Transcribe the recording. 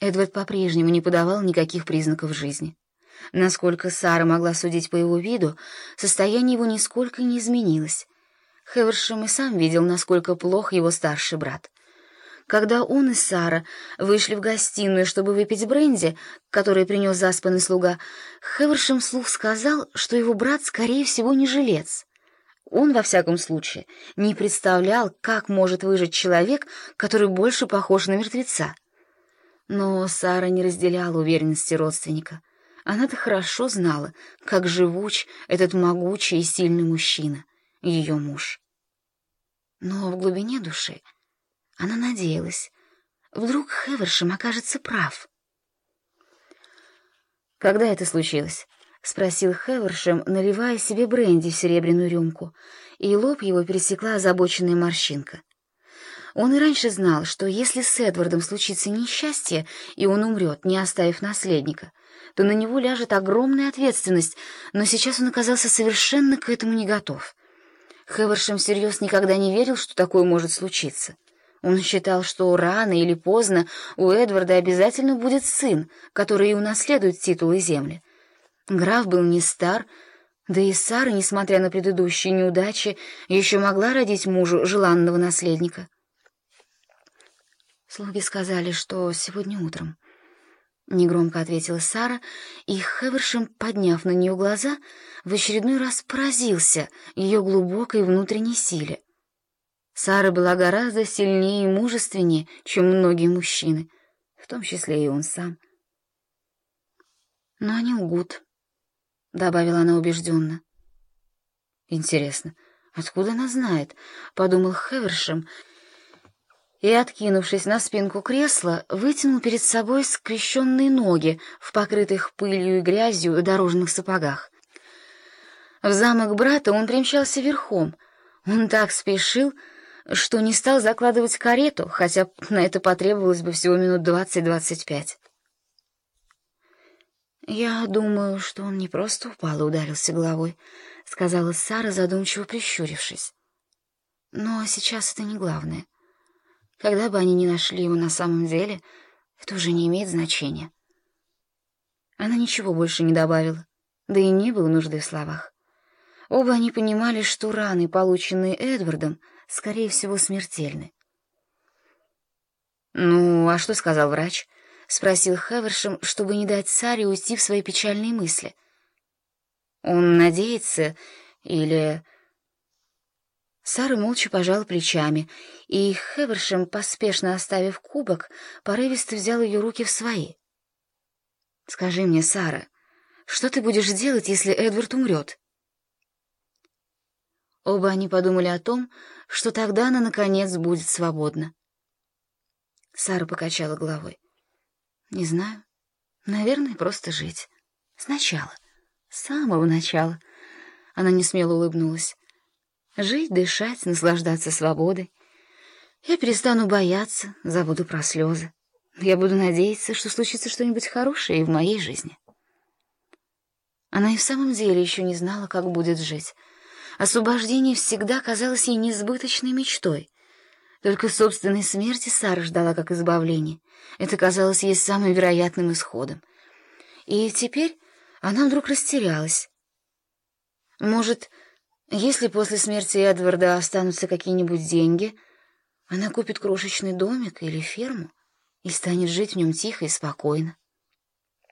Эдвард по-прежнему не подавал никаких признаков жизни. Насколько Сара могла судить по его виду, состояние его нисколько не изменилось. Хевершем и сам видел, насколько плох его старший брат. Когда он и Сара вышли в гостиную, чтобы выпить бренди, который принес заспанный слуга, Хевершем вслух сказал, что его брат, скорее всего, не жилец. Он, во всяком случае, не представлял, как может выжить человек, который больше похож на мертвеца. Но Сара не разделяла уверенности родственника. Она-то хорошо знала, как живуч этот могучий и сильный мужчина, ее муж. Но в глубине души она надеялась, вдруг Хевершем окажется прав. «Когда это случилось?» — спросил Хевершем, наливая себе бренди в серебряную рюмку, и лоб его пересекла озабоченная морщинка. Он и раньше знал, что если с Эдвардом случится несчастье, и он умрет, не оставив наследника, то на него ляжет огромная ответственность, но сейчас он оказался совершенно к этому не готов. Хевершем всерьез никогда не верил, что такое может случиться. Он считал, что рано или поздно у Эдварда обязательно будет сын, который и унаследует титул и земли. Граф был не стар, да и Сара, несмотря на предыдущие неудачи, еще могла родить мужу желанного наследника. Слуги сказали, что сегодня утром. Негромко ответила Сара, и Хевершем, подняв на нее глаза, в очередной раз поразился ее глубокой внутренней силе. Сара была гораздо сильнее и мужественнее, чем многие мужчины, в том числе и он сам. «Но они лгут», — добавила она убежденно. «Интересно, откуда она знает?» — подумал Хевершем, — и, откинувшись на спинку кресла, вытянул перед собой скрещенные ноги в покрытых пылью и грязью дорожных сапогах. В замок брата он примчался верхом. Он так спешил, что не стал закладывать карету, хотя на это потребовалось бы всего минут двадцать-двадцать пять. «Я думаю, что он не просто упал и ударился головой», — сказала Сара, задумчиво прищурившись. «Но сейчас это не главное». Когда бы они ни нашли его на самом деле, это уже не имеет значения. Она ничего больше не добавила, да и не было нужды в словах. Оба они понимали, что раны, полученные Эдвардом, скорее всего, смертельны. «Ну, а что сказал врач?» — спросил Хевершем, чтобы не дать Саре уйти в свои печальные мысли. «Он надеется или...» Сара молча пожала плечами, и Хевершем, поспешно оставив кубок, порывисто взял ее руки в свои. «Скажи мне, Сара, что ты будешь делать, если Эдвард умрет?» Оба они подумали о том, что тогда она, наконец, будет свободна. Сара покачала головой. «Не знаю. Наверное, просто жить. Сначала. С самого начала». Она несмело улыбнулась. Жить, дышать, наслаждаться свободой. Я перестану бояться, забуду про слезы. Я буду надеяться, что случится что-нибудь хорошее и в моей жизни. Она и в самом деле еще не знала, как будет жить. Освобождение всегда казалось ей несбыточной мечтой. Только собственной смерти Сара ждала как избавление. Это казалось ей самым вероятным исходом. И теперь она вдруг растерялась. Может, если после смерти Эдварда останутся какие-нибудь деньги, она купит крошечный домик или ферму и станет жить в нем тихо и спокойно.